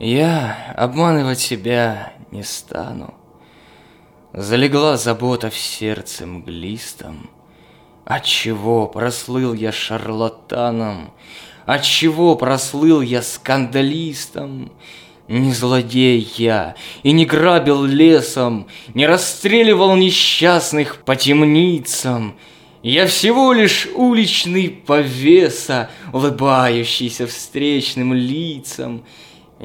Я обманывать себя не стану. Залегла забота в сердце мглистом. Отчего прослыл я шарлатаном? Отчего прослыл я скандалистом? Не злодей я и не грабил лесом, Не расстреливал несчастных по темницам. Я всего лишь уличный повеса, Улыбающийся встречным лицам.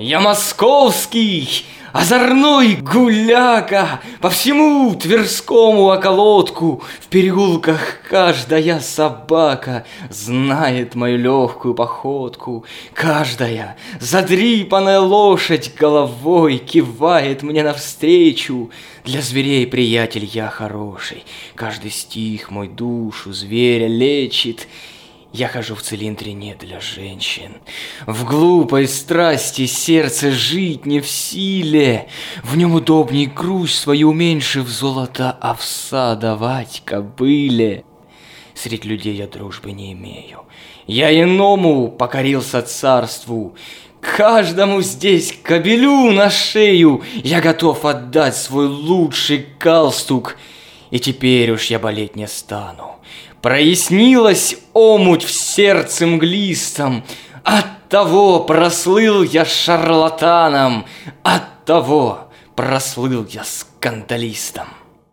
Я московский, озорной гуляка, По всему Тверскому околотку, В переулках каждая собака Знает мою легкую походку. Каждая задрипанная лошадь головой Кивает мне навстречу. Для зверей приятель я хороший, Каждый стих мой душу зверя лечит, я хожу в цилиндре не для женщин. В глупой страсти сердце жить не в силе. В нем удобней грусть свою уменьшив золото овса давать кобыле. Средь людей я дружбы не имею. Я иному покорился царству. Каждому здесь кобелю на шею я готов отдать свой лучший галстук. И теперь уж я болеть не стану. Прояснилась омуть в сердце мглистом, От того прослыл я шарлатаном, От того прослыл я скандалистом.